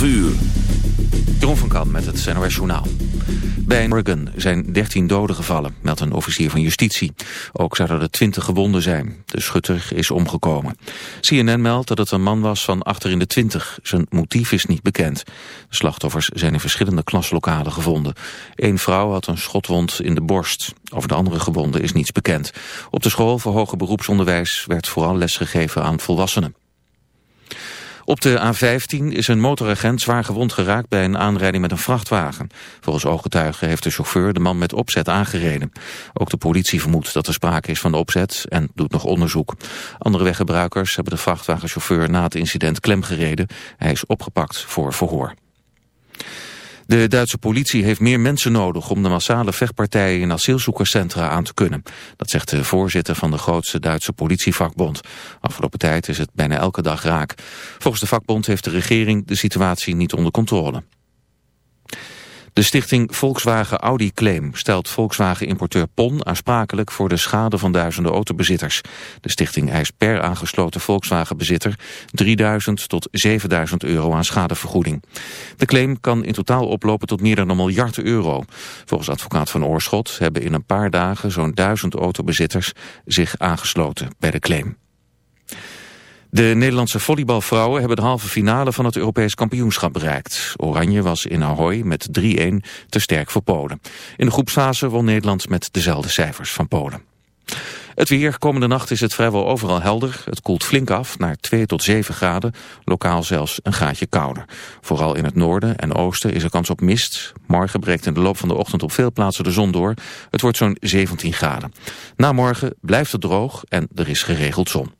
12 uur. Van Kam met het NOS Journaal. Bij Oregon zijn 13 doden gevallen, meldt een officier van justitie. Ook zouden er 20 gewonden zijn. De schutter is omgekomen. CNN meldt dat het een man was van achter in de 20. Zijn motief is niet bekend. De slachtoffers zijn in verschillende klaslokalen gevonden. Eén vrouw had een schotwond in de borst. Over de andere gewonden is niets bekend. Op de school voor hoger beroepsonderwijs werd vooral lesgegeven aan volwassenen. Op de A15 is een motoragent zwaar gewond geraakt bij een aanrijding met een vrachtwagen. Volgens ooggetuigen heeft de chauffeur de man met opzet aangereden. Ook de politie vermoedt dat er sprake is van opzet en doet nog onderzoek. Andere weggebruikers hebben de vrachtwagenchauffeur na het incident klemgereden. Hij is opgepakt voor verhoor. De Duitse politie heeft meer mensen nodig om de massale vechtpartijen in asielzoekerscentra aan te kunnen. Dat zegt de voorzitter van de grootste Duitse politievakbond. Afgelopen tijd is het bijna elke dag raak. Volgens de vakbond heeft de regering de situatie niet onder controle. De stichting Volkswagen Audi Claim stelt Volkswagen-importeur PON aansprakelijk voor de schade van duizenden autobezitters. De stichting eist per aangesloten Volkswagen-bezitter 3000 tot 7000 euro aan schadevergoeding. De claim kan in totaal oplopen tot meer dan een miljard euro. Volgens advocaat van Oorschot hebben in een paar dagen zo'n duizend autobezitters zich aangesloten bij de claim. De Nederlandse volleybalvrouwen hebben de halve finale van het Europees kampioenschap bereikt. Oranje was in Ahoy met 3-1 te sterk voor Polen. In de groepsfase won Nederland met dezelfde cijfers van Polen. Het weer, komende nacht is het vrijwel overal helder. Het koelt flink af naar 2 tot 7 graden, lokaal zelfs een gaatje kouder. Vooral in het noorden en oosten is er kans op mist. Morgen breekt in de loop van de ochtend op veel plaatsen de zon door. Het wordt zo'n 17 graden. Na morgen blijft het droog en er is geregeld zon.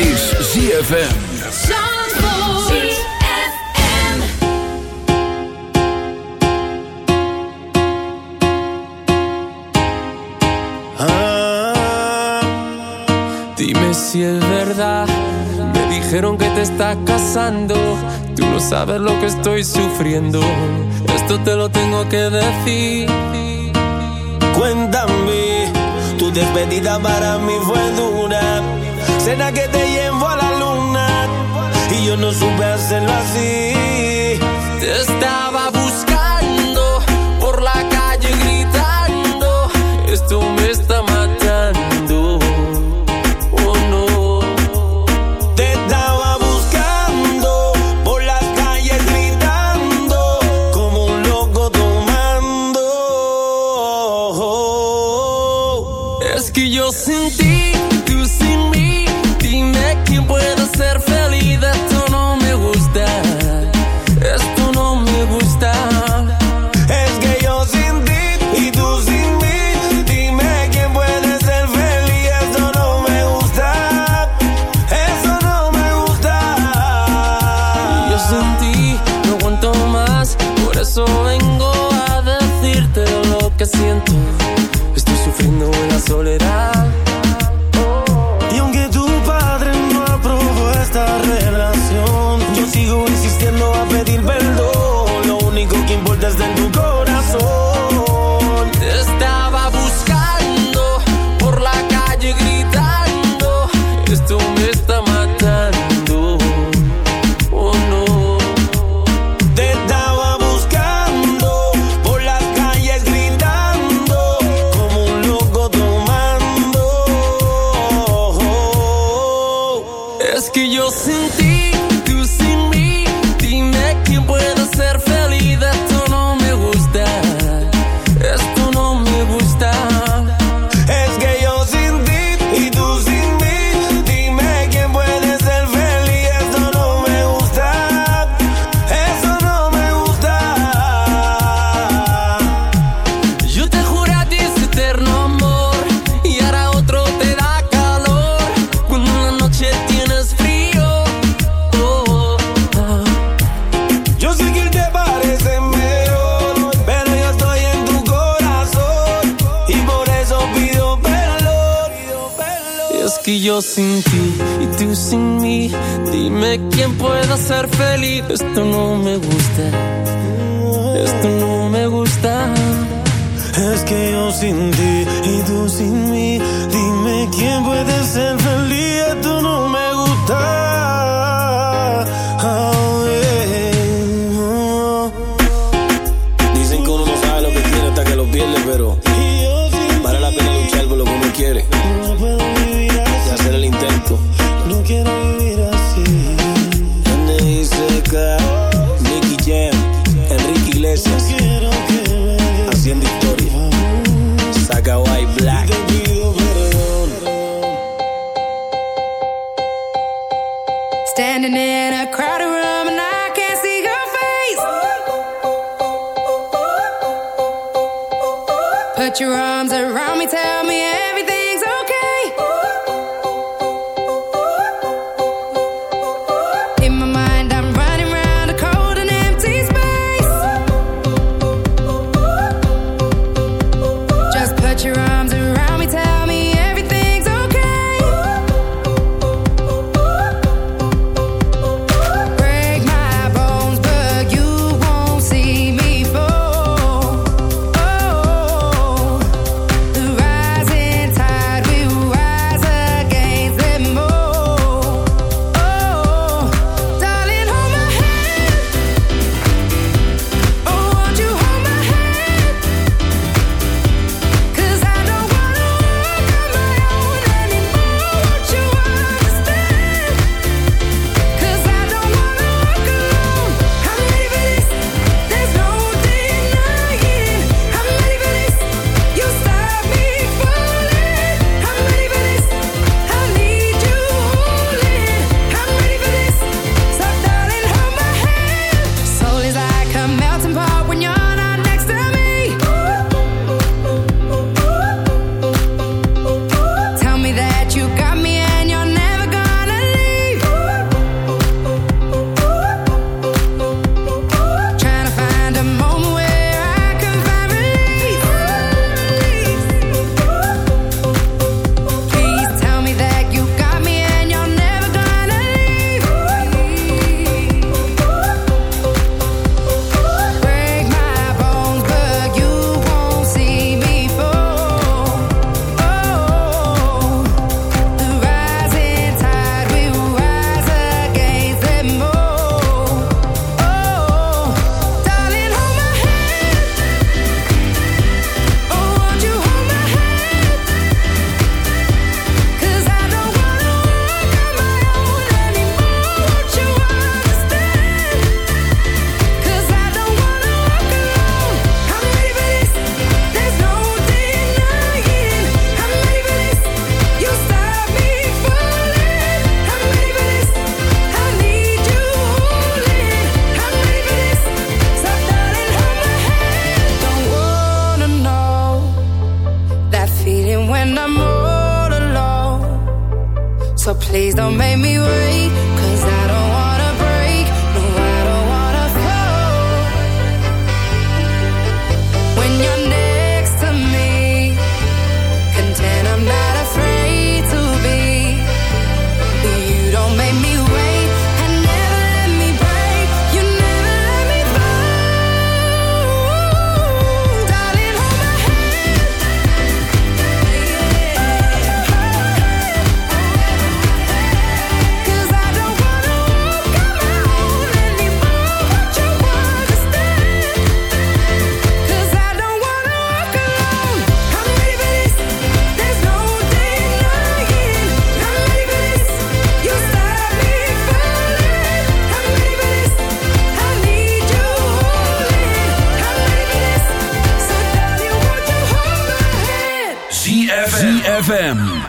is ZFM. Ah, dime si es verdad, me dijeron que te estás casando. Tú no sabes lo que estoy sufriendo. Esto te lo tengo que decir. Cuéntame, tu despedida para mí fue dura Será que te llevo a la luna y yo no supe hacerlo así. Te estaba buscando.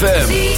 ZFM.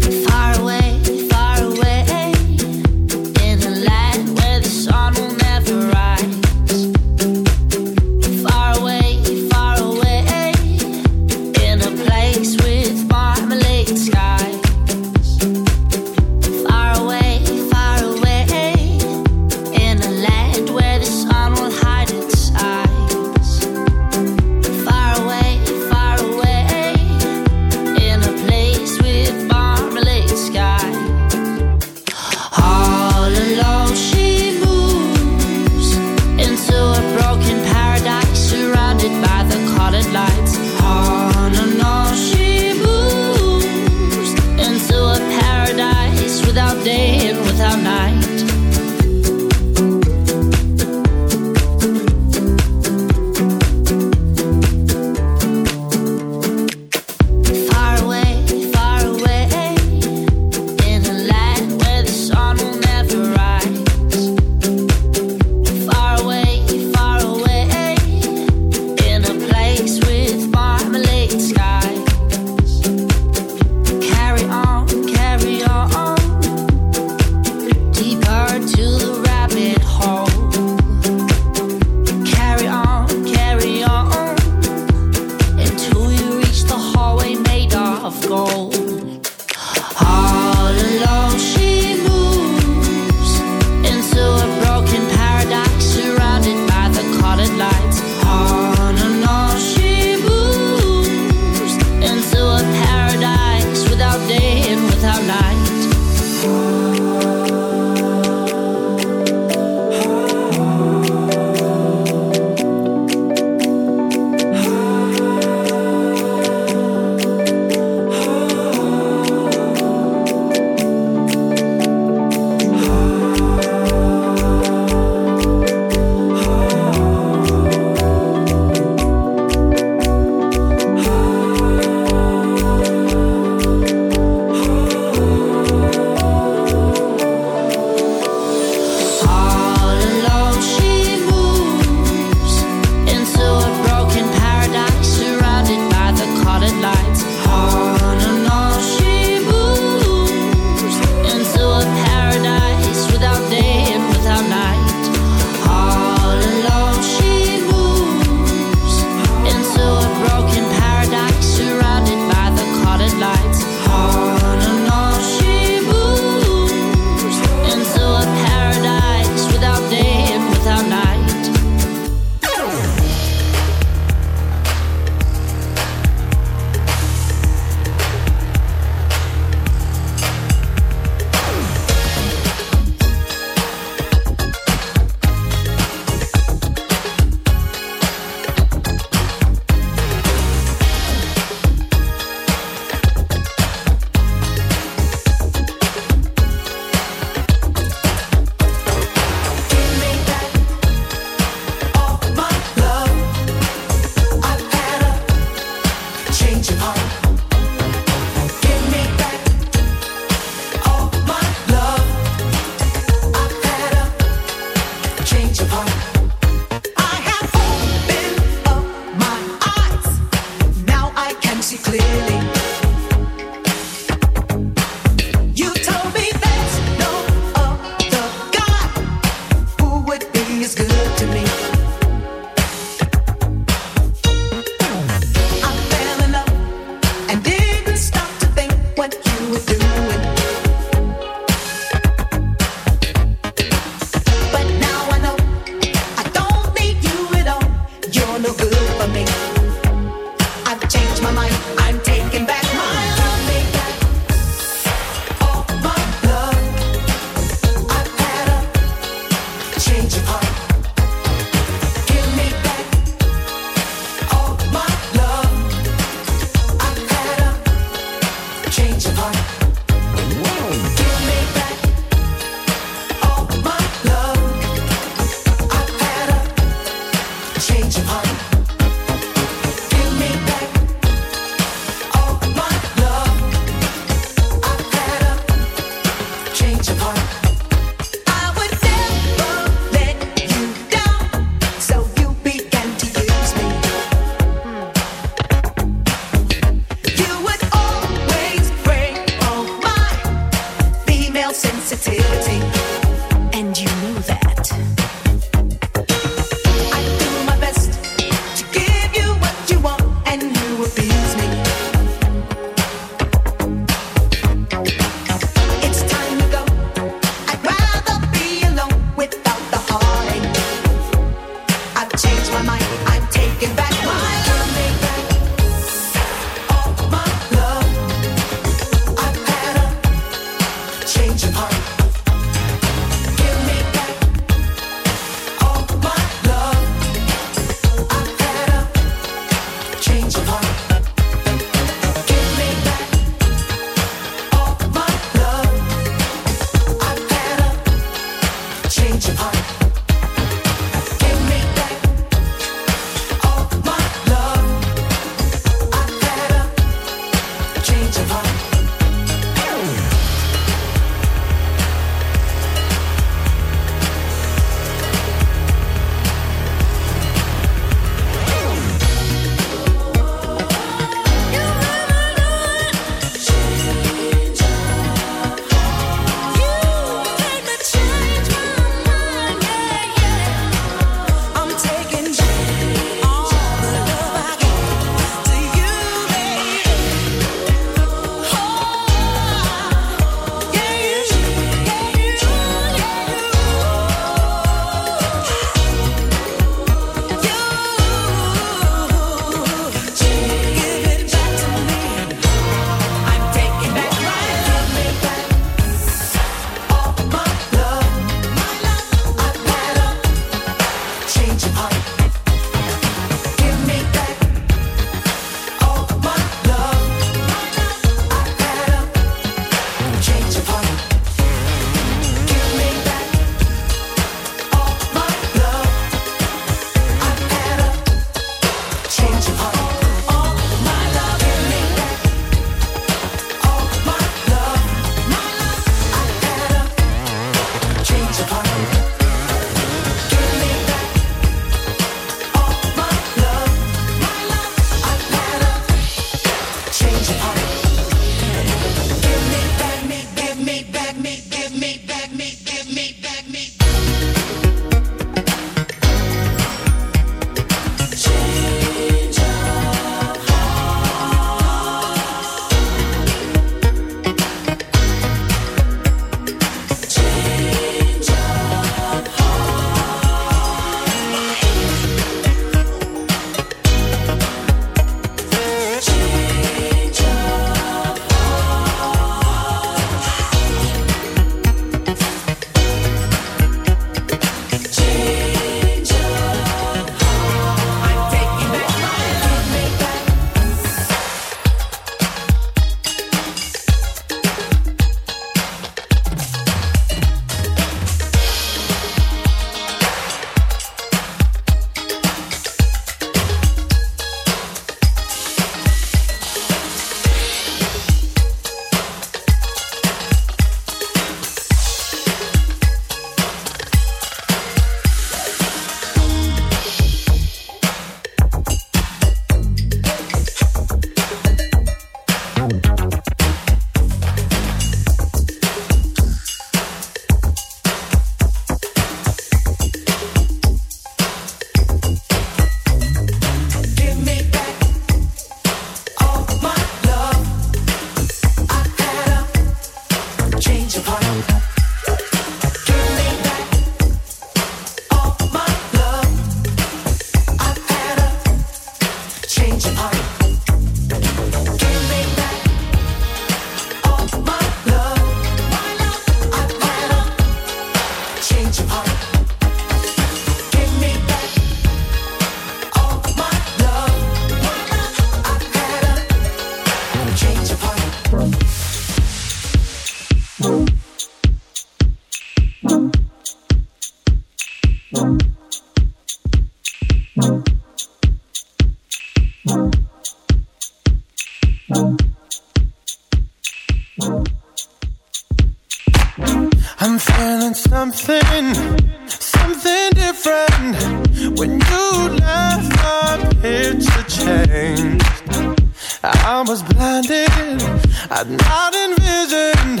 I'd not envisioned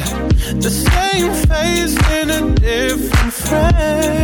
the same face in a different frame.